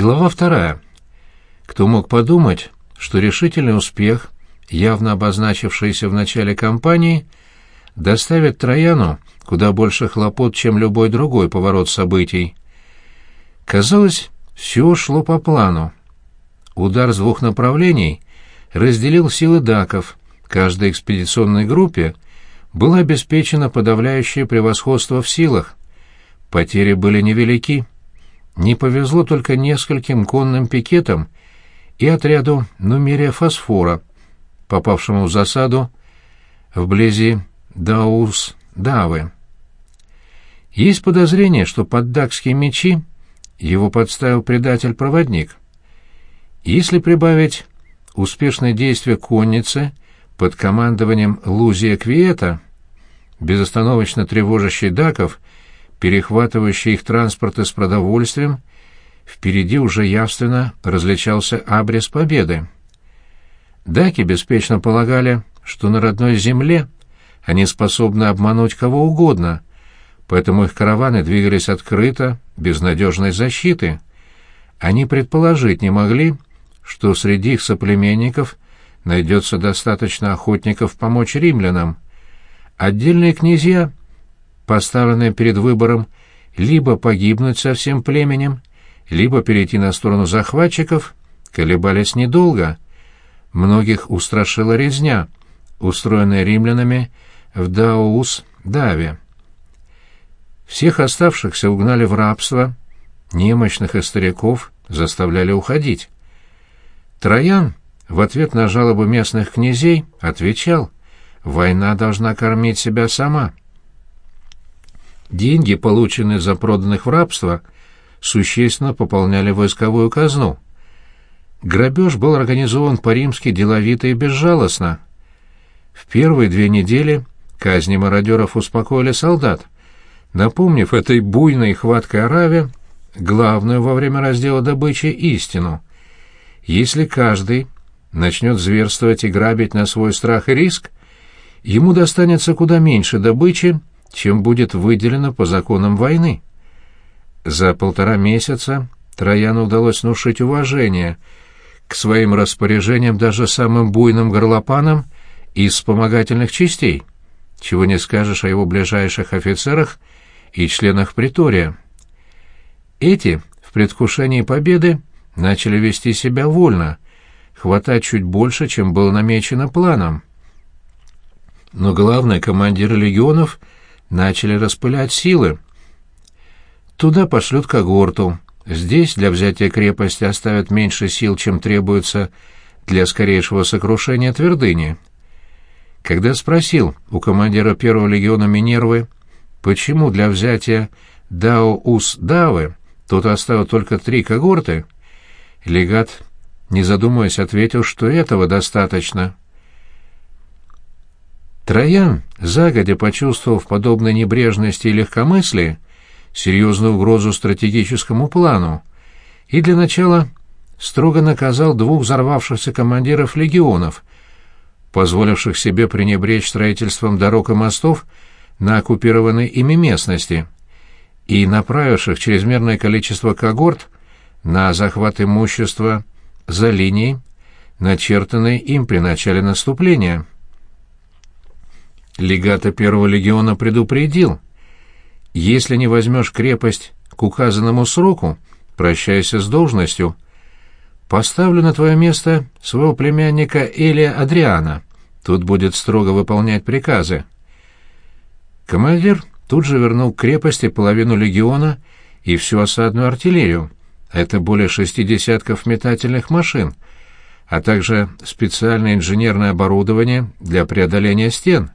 Глава вторая. Кто мог подумать, что решительный успех, явно обозначившийся в начале кампании, доставит Трояну куда больше хлопот, чем любой другой поворот событий. Казалось, все шло по плану. Удар с двух направлений разделил силы даков. Каждой экспедиционной группе было обеспечено подавляющее превосходство в силах. Потери были невелики. Не повезло только нескольким конным пикетам и отряду Нумерия Фосфора, попавшему в засаду вблизи Даус-Давы. Есть подозрение, что под дакские мечи его подставил предатель-проводник. Если прибавить успешные действия конницы под командованием Лузия Квиета, безостановочно тревожащий даков, перехватывающий их транспорты с продовольствием, впереди уже явственно различался абрис победы. Даки беспечно полагали, что на родной земле они способны обмануть кого угодно, поэтому их караваны двигались открыто, без надежной защиты. Они предположить не могли, что среди их соплеменников найдется достаточно охотников помочь римлянам. Отдельные князья, поставленные перед выбором либо погибнуть со всем племенем, либо перейти на сторону захватчиков, колебались недолго. Многих устрашила резня, устроенная римлянами в Даоус-Даве. Всех оставшихся угнали в рабство, немощных и стариков заставляли уходить. Троян в ответ на жалобы местных князей отвечал, «Война должна кормить себя сама». Деньги, полученные за проданных в рабство, существенно пополняли войсковую казну. Грабеж был организован по-римски деловито и безжалостно. В первые две недели казни мародеров успокоили солдат — напомнив этой буйной хваткой Араве главную во время раздела добычи истину. Если каждый начнет зверствовать и грабить на свой страх и риск, ему достанется куда меньше добычи, чем будет выделено по законам войны. За полтора месяца Трояну удалось внушить уважение к своим распоряжениям даже самым буйным горлопанам из вспомогательных частей, чего не скажешь о его ближайших офицерах и членах притория. Эти, в предвкушении победы, начали вести себя вольно, хватать чуть больше, чем было намечено планом. Но главное, командиры легионов начали распылять силы. Туда пошлют когорту. Здесь для взятия крепости оставят меньше сил, чем требуется для скорейшего сокрушения твердыни. Когда спросил у командира первого легиона Минервы, Почему для взятия Дао-Ус-Давы тот оставил только три когорты? Легат, не задумываясь, ответил, что этого достаточно. Троян, загодя почувствовав подобной небрежности и легкомыслии, серьезную угрозу стратегическому плану, и для начала строго наказал двух взорвавшихся командиров легионов, позволивших себе пренебречь строительством дорог и мостов на оккупированной ими местности и направивших чрезмерное количество когорт на захват имущества за линией, начертанной им при начале наступления. Легата первого легиона предупредил, если не возьмешь крепость к указанному сроку, прощайся с должностью. Поставлю на твое место своего племянника Элия Адриана. Тут будет строго выполнять приказы. Командир тут же вернул к крепости половину легиона и всю осадную артиллерию. Это более шести десятков метательных машин, а также специальное инженерное оборудование для преодоления стен.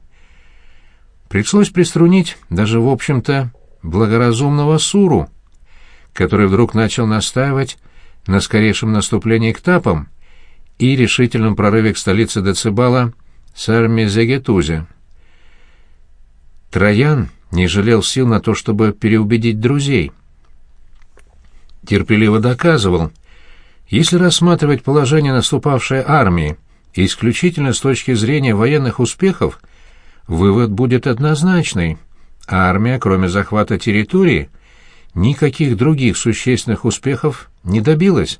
Пришлось приструнить даже, в общем-то, благоразумного Суру, который вдруг начал настаивать на скорейшем наступлении к Тапам и решительном прорыве к столице Децибала Сармезегетузе. Троян не жалел сил на то, чтобы переубедить друзей. Терпеливо доказывал, если рассматривать положение наступавшей армии исключительно с точки зрения военных успехов, вывод будет однозначный. Армия, кроме захвата территории, никаких других существенных успехов не добилась.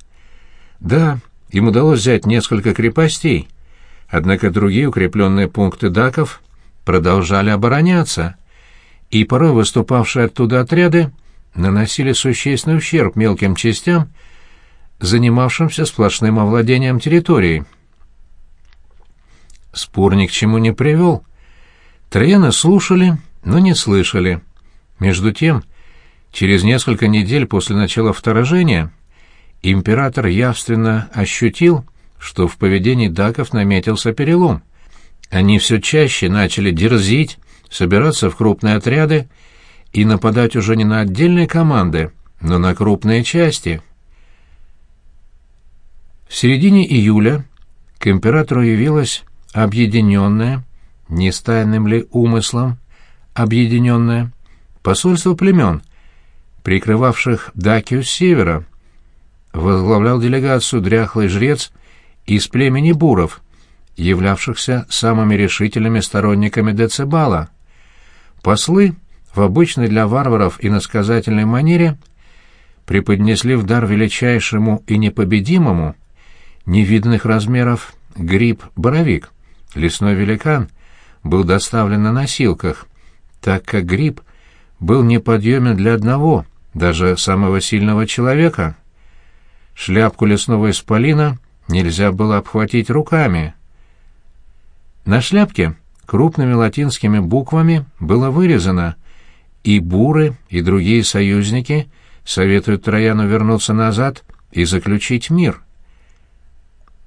Да, им удалось взять несколько крепостей, однако другие укрепленные пункты даков продолжали обороняться, и порой выступавшие оттуда отряды наносили существенный ущерб мелким частям, занимавшимся сплошным овладением территорией. Спор ни к чему не привел. Трояна слушали, но не слышали. Между тем, через несколько недель после начала вторжения император явственно ощутил, что в поведении даков наметился перелом. Они все чаще начали дерзить, собираться в крупные отряды и нападать уже не на отдельные команды, но на крупные части. В середине июля к императору явилась объединенное, не с тайным ли умыслом, объединенное, посольство племен, прикрывавших Дакию с севера, возглавлял делегацию дряхлый жрец из племени Буров, являвшихся самыми решительными сторонниками Децибала. Послы в обычной для варваров и насказательной манере преподнесли в дар величайшему и непобедимому невиданных размеров гриб-боровик. Лесной великан был доставлен на носилках, так как гриб был неподъемен для одного, даже самого сильного человека. Шляпку лесного исполина нельзя было обхватить руками. На шляпке крупными латинскими буквами было вырезано «И буры, и другие союзники советуют Трояну вернуться назад и заключить мир».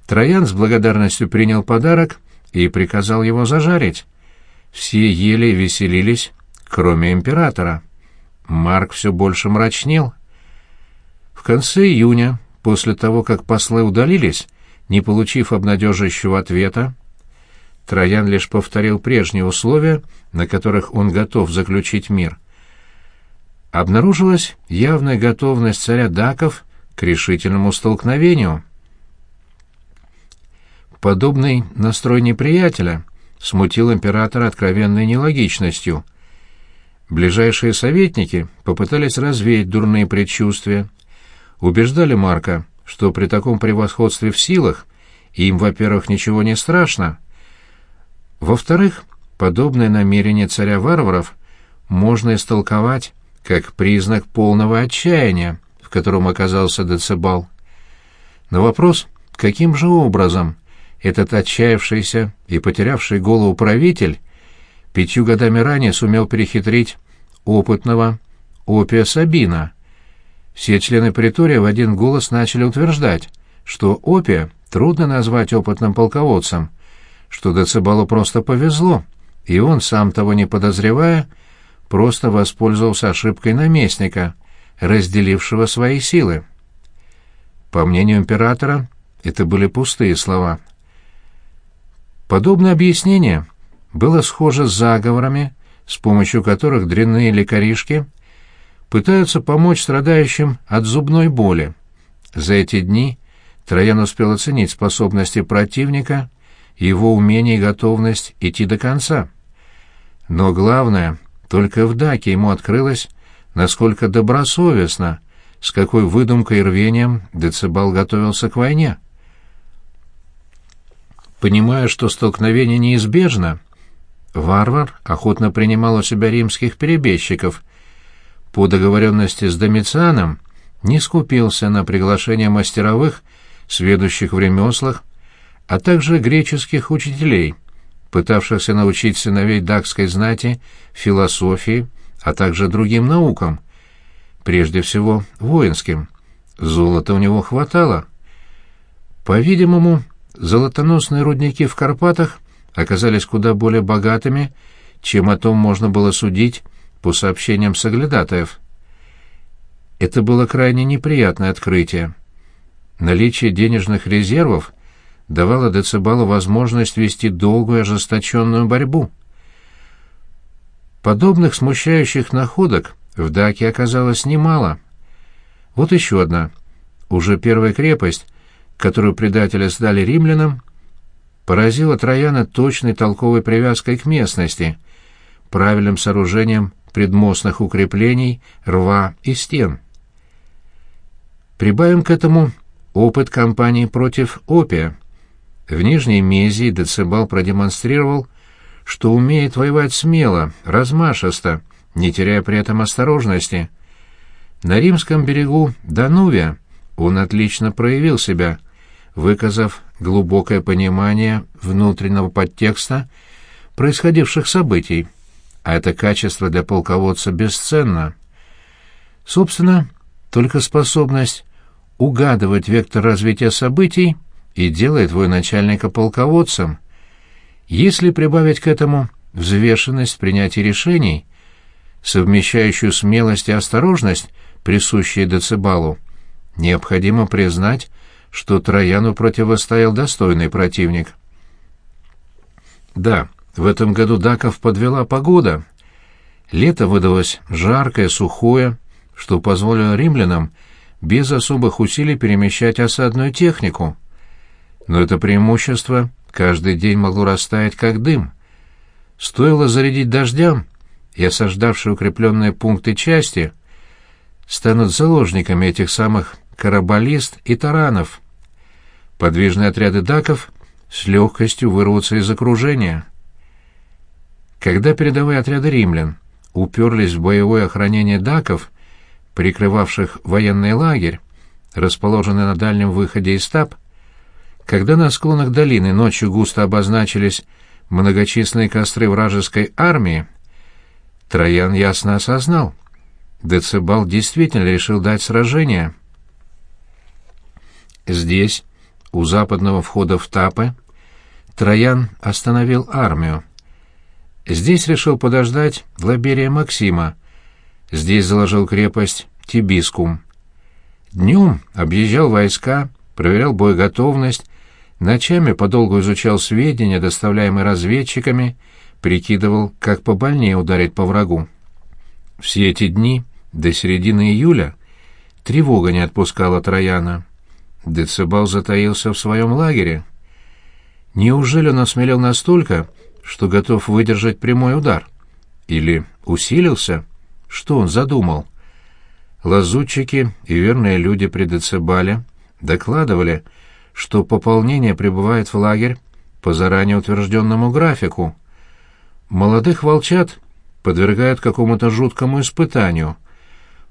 Троян с благодарностью принял подарок и приказал его зажарить. Все ели веселились, кроме императора. Марк все больше мрачнел. В конце июня, после того, как послы удалились, не получив обнадеживающего ответа, Троян лишь повторил прежние условия, на которых он готов заключить мир. Обнаружилась явная готовность царя Даков к решительному столкновению. Подобный настрой неприятеля смутил императора откровенной нелогичностью. Ближайшие советники попытались развеять дурные предчувствия, убеждали Марка, что при таком превосходстве в силах им, во-первых, ничего не страшно, во-вторых, подобное намерение царя варваров можно истолковать как признак полного отчаяния, в котором оказался Децибал. На вопрос, каким же образом этот отчаявшийся и потерявший голову правитель пятью годами ранее сумел перехитрить опытного Опия Сабина. Все члены притория в один голос начали утверждать, что Опия трудно назвать опытным полководцем, что Децибалу просто повезло, и он, сам того не подозревая, просто воспользовался ошибкой наместника, разделившего свои силы. По мнению императора, это были пустые слова — Подобное объяснение было схоже с заговорами, с помощью которых дрянные лекаришки пытаются помочь страдающим от зубной боли. За эти дни Троян успел оценить способности противника, его умение и готовность идти до конца. Но главное, только в Даке ему открылось, насколько добросовестно, с какой выдумкой и рвением Децибал готовился к войне. Понимая, что столкновение неизбежно, варвар охотно принимал у себя римских перебежчиков. По договоренности с Домицианом не скупился на приглашение мастеровых, сведущих в ремеслах, а также греческих учителей, пытавшихся научить сыновей дакской знати философии, а также другим наукам, прежде всего воинским. Золота у него хватало. По-видимому, Золотоносные рудники в Карпатах оказались куда более богатыми, чем о том можно было судить по сообщениям соглядатаев. Это было крайне неприятное открытие. Наличие денежных резервов давало Децибалу возможность вести долгую ожесточенную борьбу. Подобных смущающих находок в Даке оказалось немало. Вот еще одна. Уже первая крепость которую предатели сдали римлянам, поразила Трояна точной толковой привязкой к местности, правильным сооружением предмостных укреплений, рва и стен. Прибавим к этому опыт кампании против опия. В Нижней Мезии Децибал продемонстрировал, что умеет воевать смело, размашисто, не теряя при этом осторожности. На римском берегу Данувия он отлично проявил себя, выказав глубокое понимание внутреннего подтекста происходивших событий, а это качество для полководца бесценно. Собственно, только способность угадывать вектор развития событий и делает военачальника полководцем. Если прибавить к этому взвешенность принятия решений, совмещающую смелость и осторожность, присущие Децибалу, необходимо признать, что Трояну противостоял достойный противник. Да, в этом году Даков подвела погода. Лето выдалось жаркое, сухое, что позволило римлянам без особых усилий перемещать осадную технику. Но это преимущество каждый день могло растаять как дым. Стоило зарядить дождям, и осаждавшие укрепленные пункты части станут заложниками этих самых карабалист и таранов. Подвижные отряды даков с легкостью вырвутся из окружения. Когда передовые отряды римлян уперлись в боевое охранение даков, прикрывавших военный лагерь, расположенный на дальнем выходе из стаб, когда на склонах долины ночью густо обозначились многочисленные костры вражеской армии, Троян ясно осознал, Децибал действительно решил дать сражение. Здесь, у западного входа в Тапы, Троян остановил армию. Здесь решил подождать Лаберия Максима, здесь заложил крепость Тибискум. Днем объезжал войска, проверял боеготовность, ночами подолгу изучал сведения, доставляемые разведчиками, прикидывал, как побольнее ударить по врагу. Все эти дни, до середины июля, тревога не отпускала Трояна. Децибал затаился в своем лагере. Неужели он осмелел настолько, что готов выдержать прямой удар? Или усилился? Что он задумал? Лазутчики и верные люди при Децибале докладывали, что пополнение прибывает в лагерь по заранее утвержденному графику. Молодых волчат подвергают какому-то жуткому испытанию,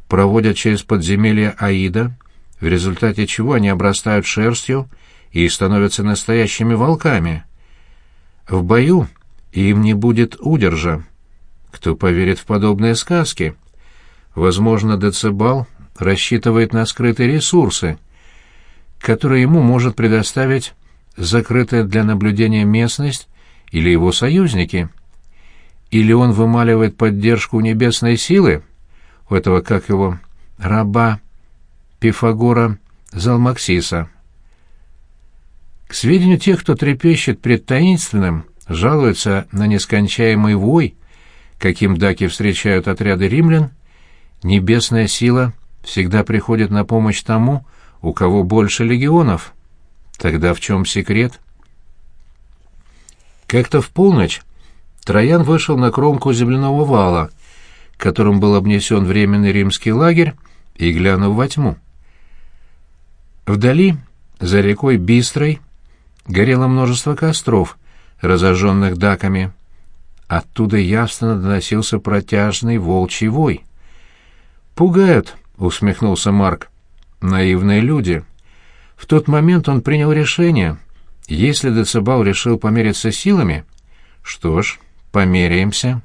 проводят через подземелье Аида, в результате чего они обрастают шерстью и становятся настоящими волками. В бою им не будет удержа. Кто поверит в подобные сказки? Возможно, Децибал рассчитывает на скрытые ресурсы, которые ему может предоставить закрытая для наблюдения местность или его союзники. Или он вымаливает поддержку небесной силы, у этого, как его, раба Пифагора Залмаксиса. К сведению тех, кто трепещет пред таинственным, жалуется на нескончаемый вой, каким даки встречают отряды римлян, небесная сила всегда приходит на помощь тому, у кого больше легионов. Тогда в чем секрет? Как-то в полночь Троян вышел на кромку земляного вала, которым был обнесен временный римский лагерь, и глянул во тьму. Вдали, за рекой Бистрой, горело множество костров, разожженных даками. Оттуда явственно доносился протяжный волчий вой. «Пугают», — усмехнулся Марк. «Наивные люди». В тот момент он принял решение. Если Децибал решил помериться силами, что ж, померяемся.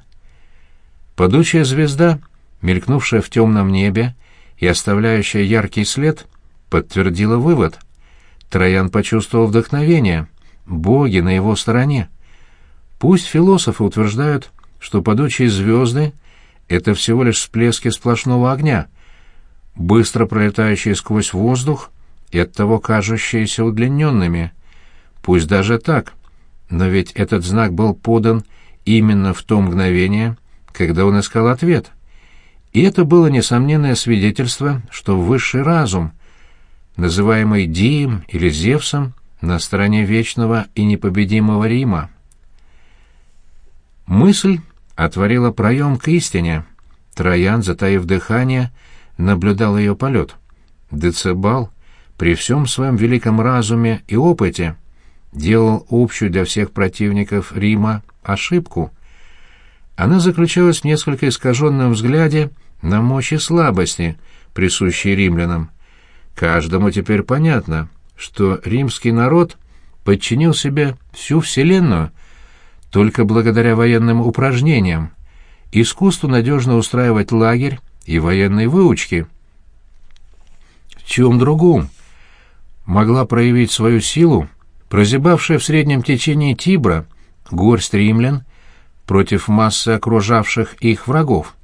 Падучая звезда, мелькнувшая в темном небе и оставляющая яркий след, подтвердила вывод. Троян почувствовал вдохновение — боги на его стороне. Пусть философы утверждают, что падучие звезды — это всего лишь всплески сплошного огня, быстро пролетающие сквозь воздух и оттого кажущиеся удлиненными. Пусть даже так, но ведь этот знак был подан именно в то мгновение, когда он искал ответ. И это было несомненное свидетельство, что высший разум, называемый Дием или Зевсом, на стороне вечного и непобедимого Рима. Мысль отворила проем к истине. Троян, затаив дыхание, наблюдал ее полет. Децибал, при всем своем великом разуме и опыте, делал общую для всех противников Рима ошибку. Она заключалась в несколько искаженном взгляде на мощь и слабости, присущие римлянам. Каждому теперь понятно, что римский народ подчинил себе всю Вселенную только благодаря военным упражнениям, искусству надежно устраивать лагерь и военной выучки. В чем другом могла проявить свою силу прозябавшая в среднем течении Тибра горсть римлян против массы окружавших их врагов?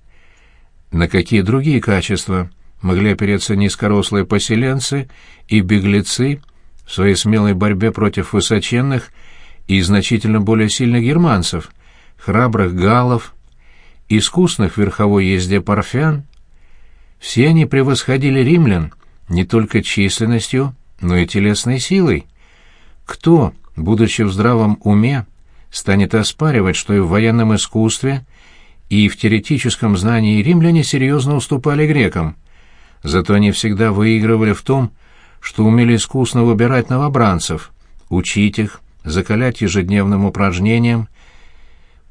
На какие другие качества могли опереться низкорослые поселенцы и беглецы в своей смелой борьбе против высоченных и значительно более сильных германцев, храбрых галлов, искусных в верховой езде парфян? Все они превосходили римлян не только численностью, но и телесной силой. Кто, будучи в здравом уме, станет оспаривать, что и в военном искусстве, и в теоретическом знании римляне серьезно уступали грекам? Зато они всегда выигрывали в том, что умели искусно выбирать новобранцев, учить их, закалять ежедневным упражнением,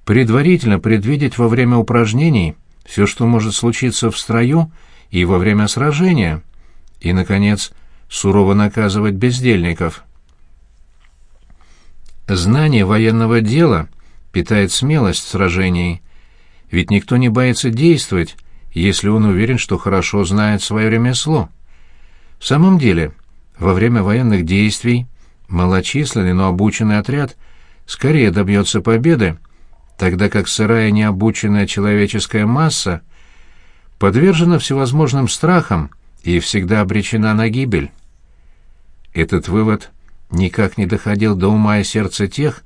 предварительно предвидеть во время упражнений все, что может случиться в строю и во время сражения, и, наконец, сурово наказывать бездельников. Знание военного дела питает смелость в сражении, ведь никто не боится действовать, если он уверен, что хорошо знает свое ремесло. В самом деле, во время военных действий малочисленный, но обученный отряд скорее добьется победы, тогда как сырая необученная человеческая масса подвержена всевозможным страхам и всегда обречена на гибель. Этот вывод никак не доходил до ума и сердца тех,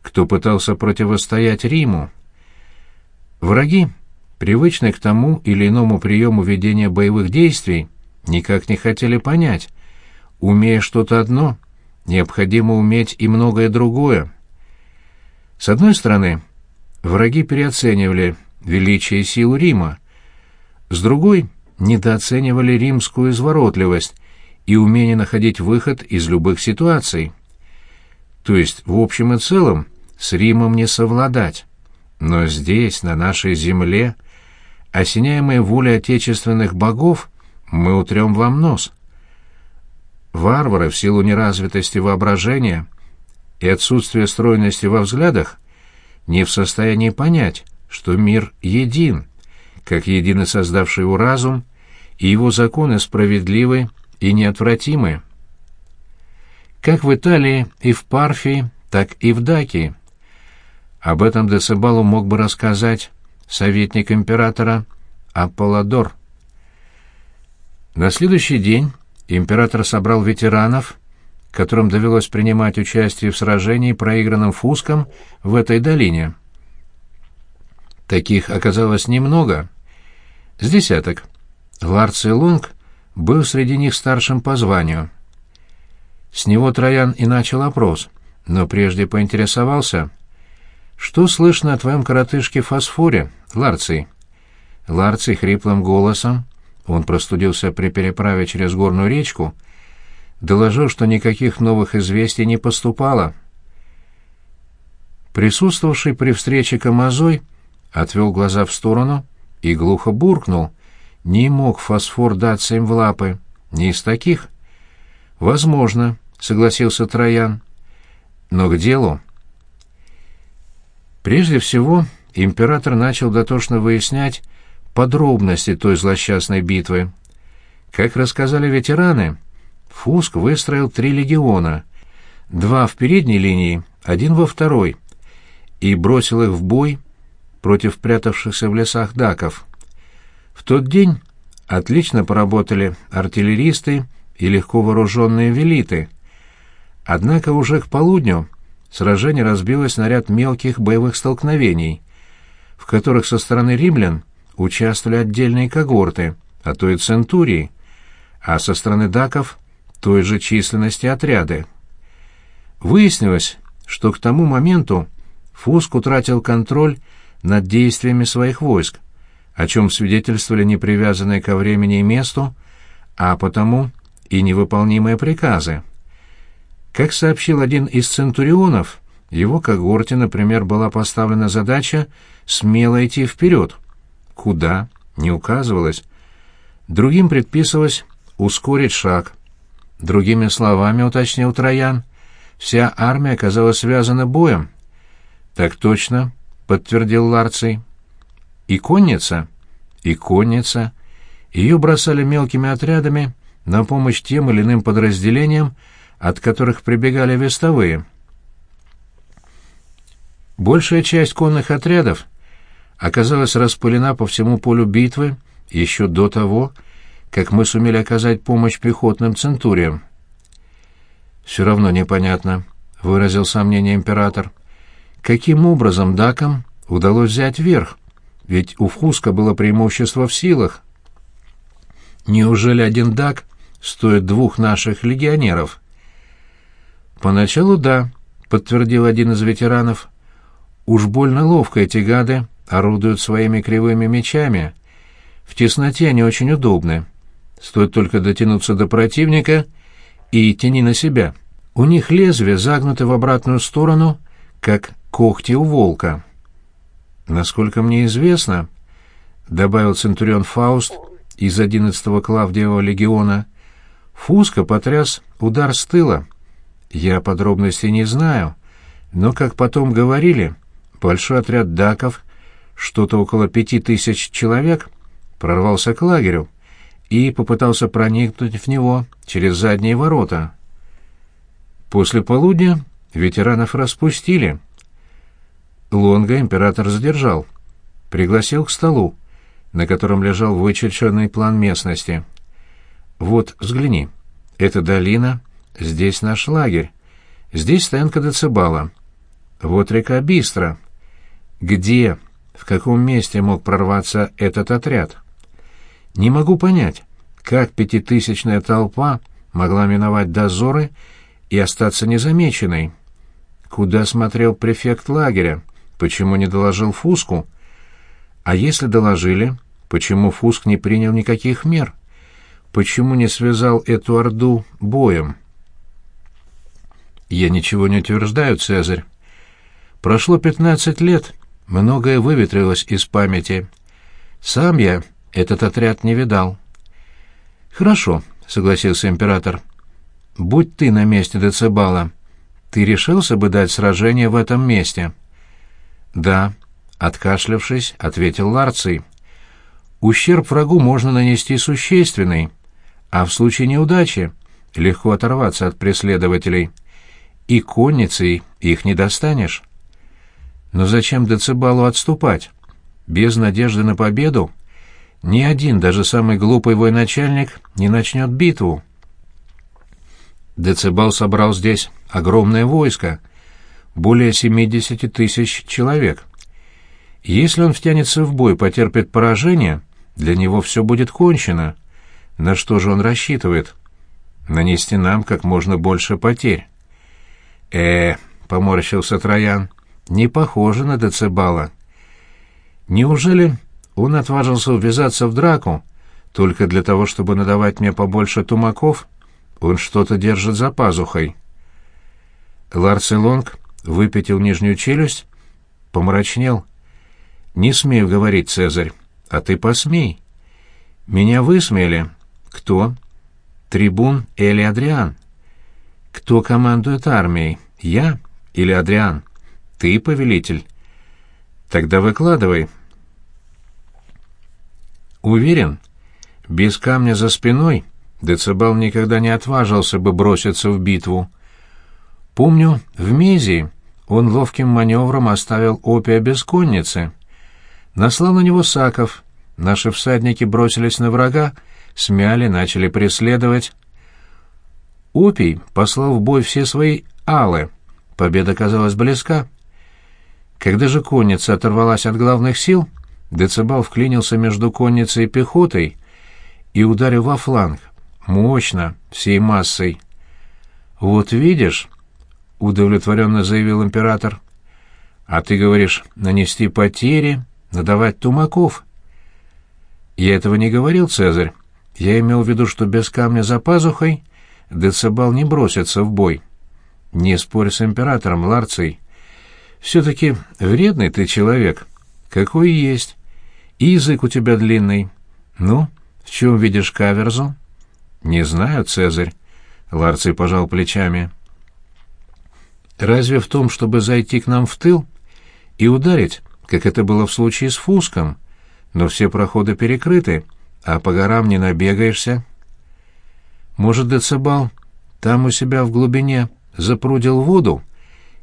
кто пытался противостоять Риму. Враги, привычные к тому или иному приему ведения боевых действий, никак не хотели понять, умея что-то одно, необходимо уметь и многое другое. С одной стороны, враги переоценивали величие и силу Рима, с другой — недооценивали римскую изворотливость и умение находить выход из любых ситуаций. То есть, в общем и целом, с Римом не совладать. Но здесь, на нашей земле, осеняемые волей отечественных богов, мы утрем вам нос. Варвары в силу неразвитости воображения и отсутствия стройности во взглядах не в состоянии понять, что мир един, как единый создавший его разум, и его законы справедливы и неотвратимы. Как в Италии и в Парфии, так и в Дакии. Об этом Децибалу мог бы рассказать советник императора Аполлодор. На следующий день император собрал ветеранов, которым довелось принимать участие в сражении, проигранном Фуском в этой долине. Таких оказалось немного. С десяток. Ларций Лунг был среди них старшим по званию. С него Троян и начал опрос, но прежде поинтересовался, «Что слышно о твоем коротышке Фосфоре, Ларций?» Ларций хриплым голосом, он простудился при переправе через горную речку, доложил, что никаких новых известий не поступало. Присутствовавший при встрече Камазой отвел глаза в сторону и глухо буркнул — не мог фосфор даться им в лапы. Не из таких. Возможно, согласился Троян. Но к делу. Прежде всего, император начал дотошно выяснять подробности той злосчастной битвы. Как рассказали ветераны, Фуск выстроил три легиона, два в передней линии, один во второй, и бросил их в бой против прятавшихся в лесах даков. В тот день отлично поработали артиллеристы и легко вооруженные велиты. Однако уже к полудню сражение разбилось на ряд мелких боевых столкновений, в которых со стороны римлян участвовали отдельные когорты, а то и центурии, а со стороны даков той же численности отряды. Выяснилось, что к тому моменту Фуск утратил контроль над действиями своих войск, о чем свидетельствовали не привязанные ко времени и месту, а потому и невыполнимые приказы. Как сообщил один из центурионов, его когорте, например, была поставлена задача смело идти вперед. Куда? Не указывалось. Другим предписывалось ускорить шаг. Другими словами, уточнил Троян, вся армия оказалась связана боем. Так точно, подтвердил Ларций. И конница? И конница. Ее бросали мелкими отрядами на помощь тем или иным подразделениям, от которых прибегали вестовые. Большая часть конных отрядов оказалась распылена по всему полю битвы еще до того, как мы сумели оказать помощь пехотным центуриям. «Все равно непонятно», — выразил сомнение император. «Каким образом дакам удалось взять верх? Ведь у Фуска было преимущество в силах». «Неужели один дак стоит двух наших легионеров?» «Поначалу да», — подтвердил один из ветеранов. «Уж больно ловко эти гады орудуют своими кривыми мечами. В тесноте они очень удобны. Стоит только дотянуться до противника и тяни на себя. У них лезвия загнуты в обратную сторону, как когти у волка». «Насколько мне известно», — добавил Центурион Фауст из 11-го Клавдиева легиона, — «Фуска потряс удар с тыла» Я подробностей не знаю, но, как потом говорили, большой отряд даков, что-то около пяти тысяч человек, прорвался к лагерю и попытался проникнуть в него через задние ворота. После полудня ветеранов распустили. Лонга император задержал, пригласил к столу, на котором лежал вычерченный план местности. «Вот, взгляни, это долина, Здесь наш лагерь. Здесь стоянка Децибала. Вот река Бистра. Где, в каком месте мог прорваться этот отряд? Не могу понять, как пятитысячная толпа могла миновать дозоры и остаться незамеченной. Куда смотрел префект лагеря? Почему не доложил Фуску? А если доложили, почему Фуск не принял никаких мер? Почему не связал эту орду боем? Я ничего не утверждаю, Цезарь. Прошло пятнадцать лет, многое выветрилось из памяти. Сам я этот отряд не видал. Хорошо, согласился император. Будь ты на месте Децибала, ты решился бы дать сражение в этом месте? Да, откашлявшись, ответил Ларций. Ущерб врагу можно нанести существенный, а в случае неудачи легко оторваться от преследователей и конницей их не достанешь. Но зачем Децибалу отступать? Без надежды на победу ни один, даже самый глупый военачальник, не начнет битву. Децибал собрал здесь огромное войско, более 70 тысяч человек. Если он втянется в бой, потерпит поражение, для него все будет кончено. На что же он рассчитывает? Нанести нам как можно больше потерь э поморщился Троян, — «не похоже на Децибала». «Неужели он отважился ввязаться в драку только для того, чтобы надавать мне побольше тумаков? Он что-то держит за пазухой». Ларцелонг выпятил нижнюю челюсть, помрачнел. «Не смею говорить, Цезарь, а ты посмей. Меня высмеяли. Кто?» «Трибун Эли Адриан». Кто командует армией? Я или Адриан? Ты, повелитель? Тогда выкладывай. Уверен, без камня за спиной Децибал никогда не отважился бы броситься в битву. Помню, в Мезии он ловким маневром оставил опия без конницы. Наслал на него саков. Наши всадники бросились на врага, смяли, начали преследовать. Опий послал в бой все свои алы. Победа казалась близка. Когда же конница оторвалась от главных сил, Децибал вклинился между конницей и пехотой и ударил во фланг, мощно, всей массой. «Вот видишь», — удовлетворенно заявил император, — «а ты говоришь, нанести потери, надавать тумаков». Я этого не говорил, Цезарь. Я имел в виду, что без камня за пазухой Децибал не бросится в бой. Не спорь с императором, Ларций. Все-таки вредный ты человек. Какой есть. И язык у тебя длинный. Ну, в чем видишь каверзу? Не знаю, Цезарь. Ларций пожал плечами. Разве в том, чтобы зайти к нам в тыл и ударить, как это было в случае с Фуском? Но все проходы перекрыты, а по горам не набегаешься. Может, Децибал там у себя в глубине запрудил воду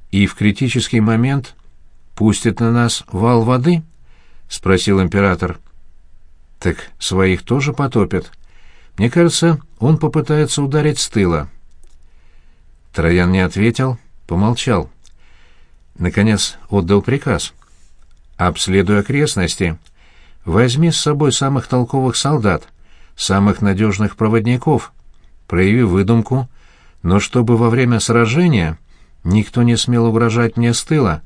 и в критический момент пустит на нас вал воды? — спросил император. — Так своих тоже потопят. Мне кажется, он попытается ударить с тыла. Троян не ответил, помолчал. Наконец отдал приказ. «Обследуй окрестности. Возьми с собой самых толковых солдат, самых надежных проводников. Прояви выдумку, но чтобы во время сражения никто не смел угрожать мне с тыла.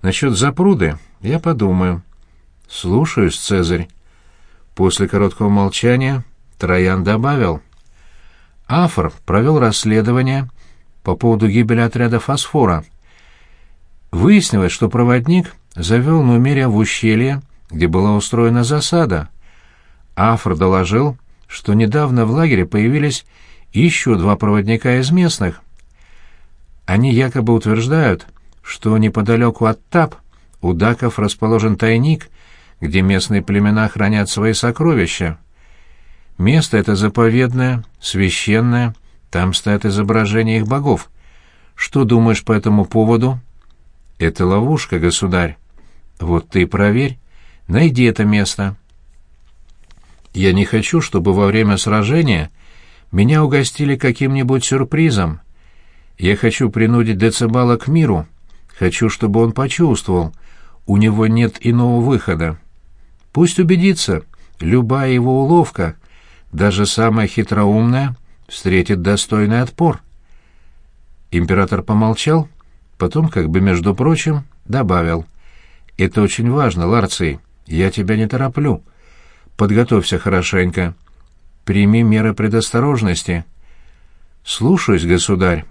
Насчет запруды я подумаю». «Слушаюсь, Цезарь». После короткого молчания Троян добавил. Афор провел расследование по поводу гибели отряда «Фосфора». Выяснилось, что проводник завел Нумерия в ущелье, где была устроена засада. Афор доложил, что недавно в лагере появились еще два проводника из местных. Они якобы утверждают, что неподалеку от Тап у даков расположен тайник, где местные племена хранят свои сокровища. Место это заповедное, священное, там стоят изображения их богов. Что думаешь по этому поводу? Это ловушка, государь. Вот ты проверь, найди это место. Я не хочу, чтобы во время сражения меня угостили каким-нибудь сюрпризом. Я хочу принудить Децибала к миру, хочу, чтобы он почувствовал, у него нет иного выхода. Пусть убедится, любая его уловка — даже самая хитроумная встретит достойный отпор. Император помолчал, потом, как бы между прочим, добавил. «Это очень важно, Ларций. Я тебя не тороплю. Подготовься хорошенько. Прими меры предосторожности». «Слушаюсь, государь».